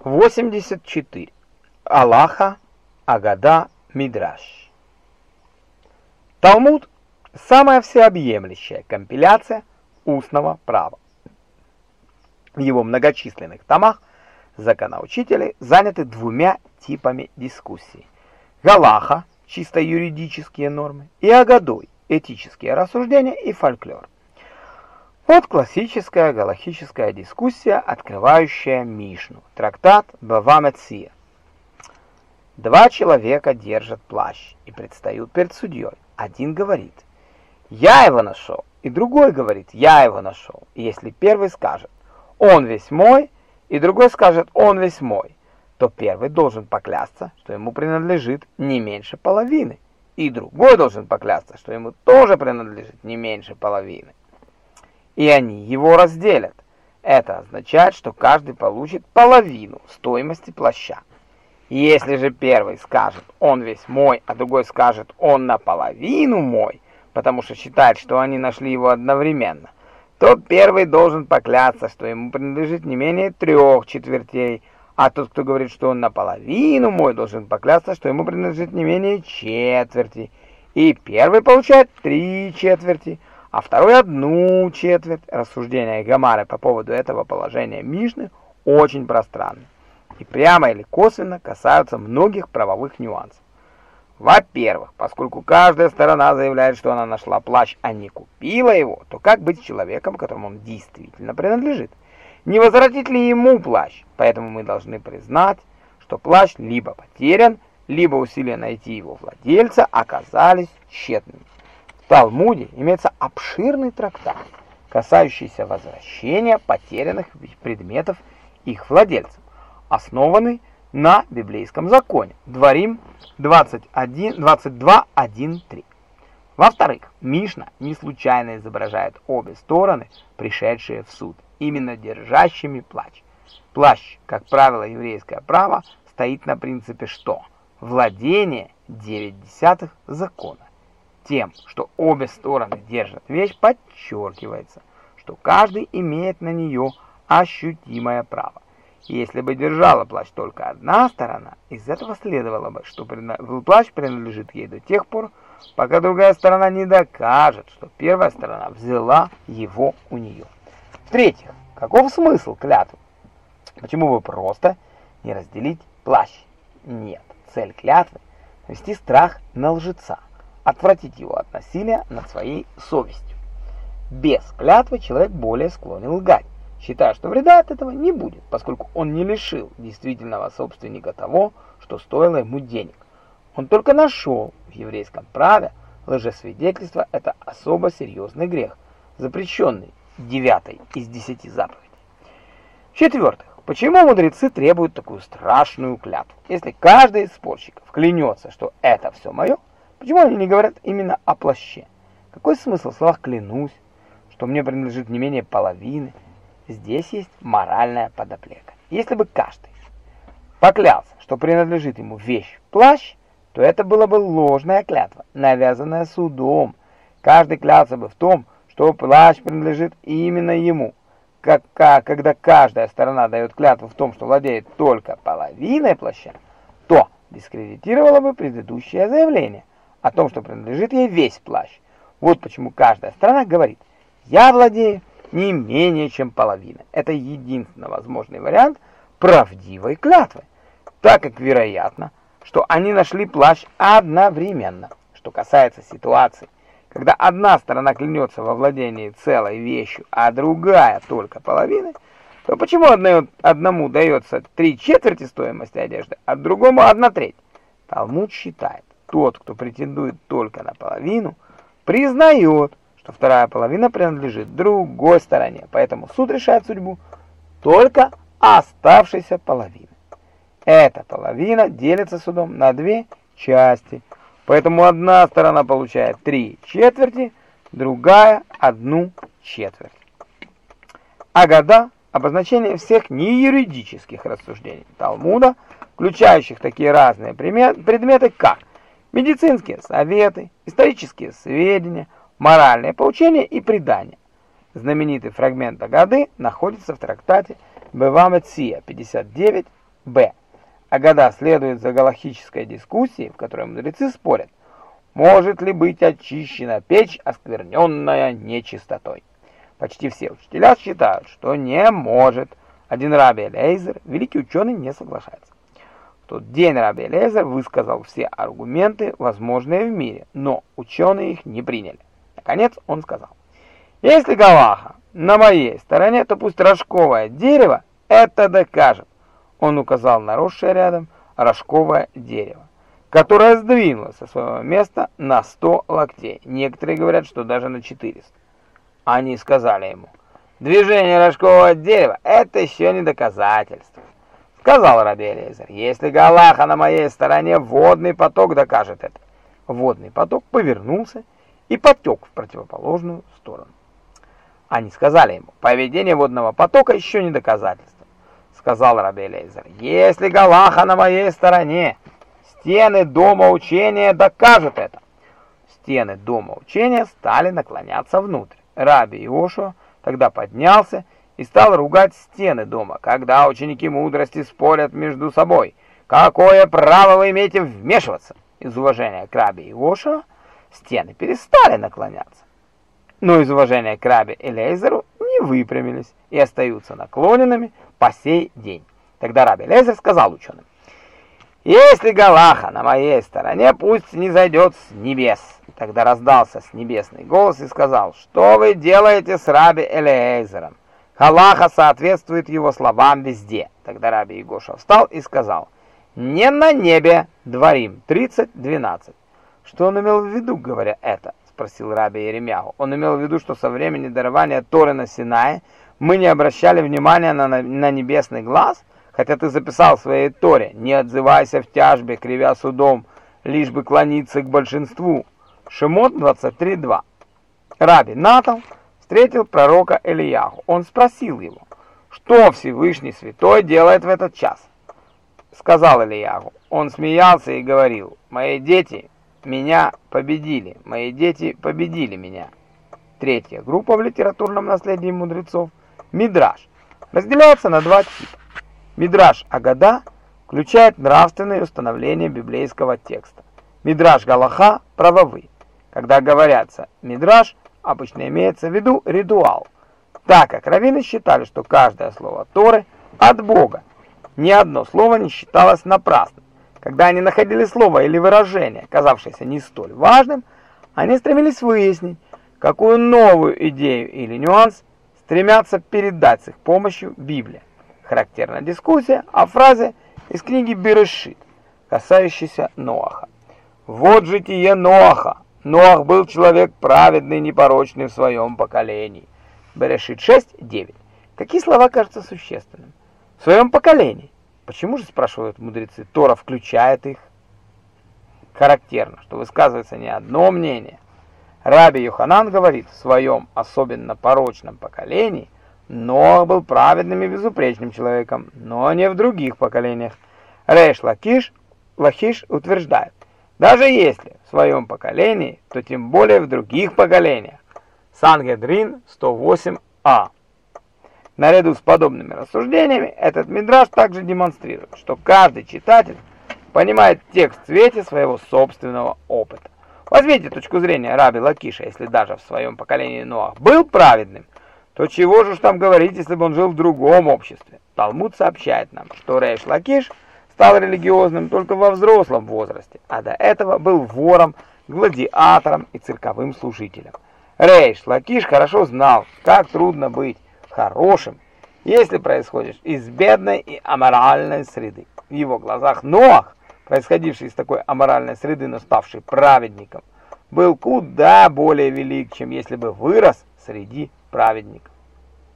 84. Аллаха, Агада, Мидраш. Талмуд – самая всеобъемлющая компиляция устного права. В его многочисленных томах законоучители заняты двумя типами дискуссий. Галаха – чисто юридические нормы, и Агадой – этические рассуждения и фольклор. Вот классическая галахическая дискуссия, открывающая Мишну. Трактат Бава Меция. Два человека держат плащ и предстают перед судьей. Один говорит «Я его нашел», и другой говорит «Я его нашел». И если первый скажет «Он весь мой», и другой скажет «Он весь мой», то первый должен поклясться, что ему принадлежит не меньше половины, и другой должен поклясться, что ему тоже принадлежит не меньше половины и они его разделят. Это означает, что каждый получит половину стоимости плаща. Если же первый скажет «он весь мой», а другой скажет «он наполовину мой», потому что считает, что они нашли его одновременно, то первый должен поклясться, что ему принадлежит не менее трех четвертей, а тот, кто говорит, что он наполовину мой, должен поклясться, что ему принадлежит не менее четверти. И первый получает три четверти, а второй одну четверть. Рассуждения Гамары по поводу этого положения Мишны очень пространны и прямо или косвенно касаются многих правовых нюансов. Во-первых, поскольку каждая сторона заявляет, что она нашла плащ, а не купила его, то как быть с человеком, которому он действительно принадлежит? Не возвратить ли ему плащ? Поэтому мы должны признать, что плащ либо потерян, либо усилия найти его владельца оказались тщетными. Талмуде имеется обширный трактат, касающийся возвращения потерянных предметов их владельцам, основанный на библейском законе. Дворим 22.1.3. Во-вторых, Мишна не случайно изображает обе стороны, пришедшие в суд, именно держащими плащ. Плащ, как правило, еврейское право, стоит на принципе что? Владение 9 десятых закона. Тем, что обе стороны держат вещь, подчеркивается, что каждый имеет на нее ощутимое право. Если бы держала плащ только одна сторона, из этого следовало бы, что плащ принадлежит ей до тех пор, пока другая сторона не докажет, что первая сторона взяла его у нее. В-третьих, каков смысл клятвы? Почему бы просто не разделить плащ? Нет, цель клятвы – вести страх на лжеца отвратить его от насилия над своей совестью. Без клятвы человек более склонен лгать, считая, что вреда от этого не будет, поскольку он не лишил действительного собственника того, что стоило ему денег. Он только нашел в еврейском праве лжесвидетельство – это особо серьезный грех, запрещенный девятой из десяти заповедей. В-четвертых, почему мудрецы требуют такую страшную клятву? Если каждый из спорщиков клянется, что это все мое, Почему они не говорят именно о плаще? Какой смысл в словах «клянусь», что мне принадлежит не менее половины? Здесь есть моральная подоплека. Если бы каждый поклялся, что принадлежит ему вещь плащ, то это было бы ложная клятва, навязанная судом. Каждый клялся бы в том, что плащ принадлежит именно ему. Как, когда каждая сторона дает клятву в том, что владеет только половиной плаща, то дискредитировало бы предыдущее заявление о том, что принадлежит ей весь плащ. Вот почему каждая страна говорит «я владею не менее чем половина». Это единственно возможный вариант правдивой клятвы, так как вероятно, что они нашли плащ одновременно. Что касается ситуации, когда одна сторона клянется во владении целой вещью, а другая только половины, то почему одному дается три четверти стоимости одежды, а другому одна треть? Талмуд считает, тот, кто претендует только на половину, признает, что вторая половина принадлежит другой стороне, поэтому суд решает судьбу только оставшейся половины. Эта половина делится судом на две части, поэтому одна сторона получает три четверти, другая – одну четверть. Агада – обозначение всех неюридических рассуждений Талмуда, включающих такие разные предметы, как медицинские советы, исторические сведения, моральные поучения и предания. Знаменитый фрагмент Агады находится в трактате Бевамет Сия 59 Б. Агада следует за галахической дискуссией, в которой мудрецы спорят, может ли быть очищена печь, оскверненная нечистотой. Почти все учителя считают, что не может. Один Раби Элейзер, великий ученый, не соглашается. Тот день Раби Элейзер высказал все аргументы, возможные в мире, но ученые их не приняли. Наконец он сказал, если Галаха на моей стороне, то пусть рожковое дерево это докажет. Он указал на росшее рядом рожковое дерево, которое сдвинулось со своего места на 100 локтей. Некоторые говорят, что даже на 400. Они сказали ему, движение рожкового дерева – это еще не доказательство. Сказал Раби Элейзер, если Галаха на моей стороне, водный поток докажет это. Водный поток повернулся и потек в противоположную сторону. Они сказали ему, поведение водного потока еще не доказательство. Сказал Раби Элейзер, если Галаха на моей стороне, стены дома учения докажут это. Стены дома учения стали наклоняться внутрь. Раби Иошуа тогда поднялся и стал ругать стены дома, когда ученики мудрости спорят между собой. Какое право вы имеете вмешиваться? Из уважения к Раби Иошуа стены перестали наклоняться но из уважения к Рабе Элейзеру не выпрямились и остаются наклоненными по сей день. Тогда Раби Элейзер сказал ученым, «Если Галаха на моей стороне, пусть не зайдет с небес». Тогда раздался с небесный голос и сказал, «Что вы делаете с Раби Элейзером? Галаха соответствует его словам везде». Тогда Раби Егоша встал и сказал, «Не на небе, дворим, 30-12». Что он имел в виду, говоря это? спросил Раби Еремяху. Он имел в виду, что со времени дарования Торы на Синае мы не обращали внимания на, на, на небесный глаз, хотя ты записал в своей Торе, не отзывайся в тяжбе, кривя судом, лишь бы клониться к большинству. Шемот 23.2. Раби Натал встретил пророка Элияху. Он спросил его, что Всевышний Святой делает в этот час. Сказал Ильяху. Он смеялся и говорил, «Мои дети меня победили, мои дети победили меня. Третья группа в литературном наследии мудрецов – Мидраш. Разделяется на два типа. Мидраш Агада включает нравственные установления библейского текста. Мидраш Галаха – правовые. Когда говорятся Мидраш, обычно имеется в виду ритуал, так как раввины считали, что каждое слово Торы от Бога. Ни одно слово не считалось напрасным. Когда они находили слово или выражение, казавшееся не столь важным, они стремились выяснить, какую новую идею или нюанс стремятся передать с их помощью Библия. Характерна дискуссия о фразе из книги Берешит, касающейся Ноаха. «Вот житие Ноаха. Ноах был человек праведный, непорочный в своем поколении». Берешит 6.9. Какие слова кажутся существенными? В своем поколении. Почему же, спрашивают мудрецы, Тора включает их? Характерно, что высказывается не одно мнение. Раби Йоханан говорит, в своем особенно порочном поколении Ноах был праведным и безупречным человеком, но не в других поколениях. Рейш Лакиш, Лахиш утверждает, даже если в своем поколении, то тем более в других поколениях. Сангедрин 108а. Наряду с подобными рассуждениями, этот мидраж также демонстрирует, что каждый читатель понимает текст в свете своего собственного опыта. Возьмите точку зрения Раби Лакиша, если даже в своем поколении Ноах был праведным, то чего же там говорить, если бы он жил в другом обществе? Талмуд сообщает нам, что Рейш Лакиш стал религиозным только во взрослом возрасте, а до этого был вором, гладиатором и цирковым служителем. Рейш Лакиш хорошо знал, как трудно быть хорошим, если происходишь из бедной и аморальной среды. В его глазах Ноах, происходивший из такой аморальной среды, но ставший праведником, был куда более велик, чем если бы вырос среди праведников.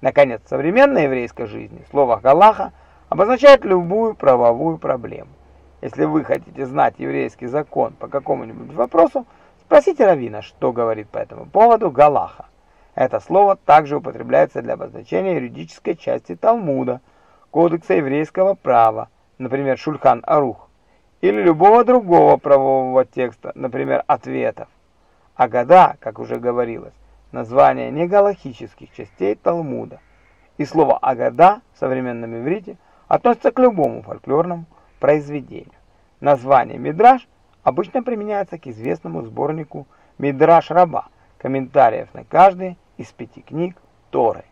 Наконец, в современной еврейской жизни слово «галаха» обозначает любую правовую проблему. Если вы хотите знать еврейский закон по какому-нибудь вопросу, спросите раввина, что говорит по этому поводу «галаха». Это слово также употребляется для обозначения юридической части Талмуда, Кодекса еврейского права, например, Шульхан Арух, или любого другого правового текста, например, ответов. Агада, как уже говорилось, название негалахических частей Талмуда. И слово Агада в современном иврите относится к любому фольклорному произведению. Название «Мидраш» обычно применяется к известному сборнику «Мидраш Раба», комментариев на каждый из пяти книг Торы.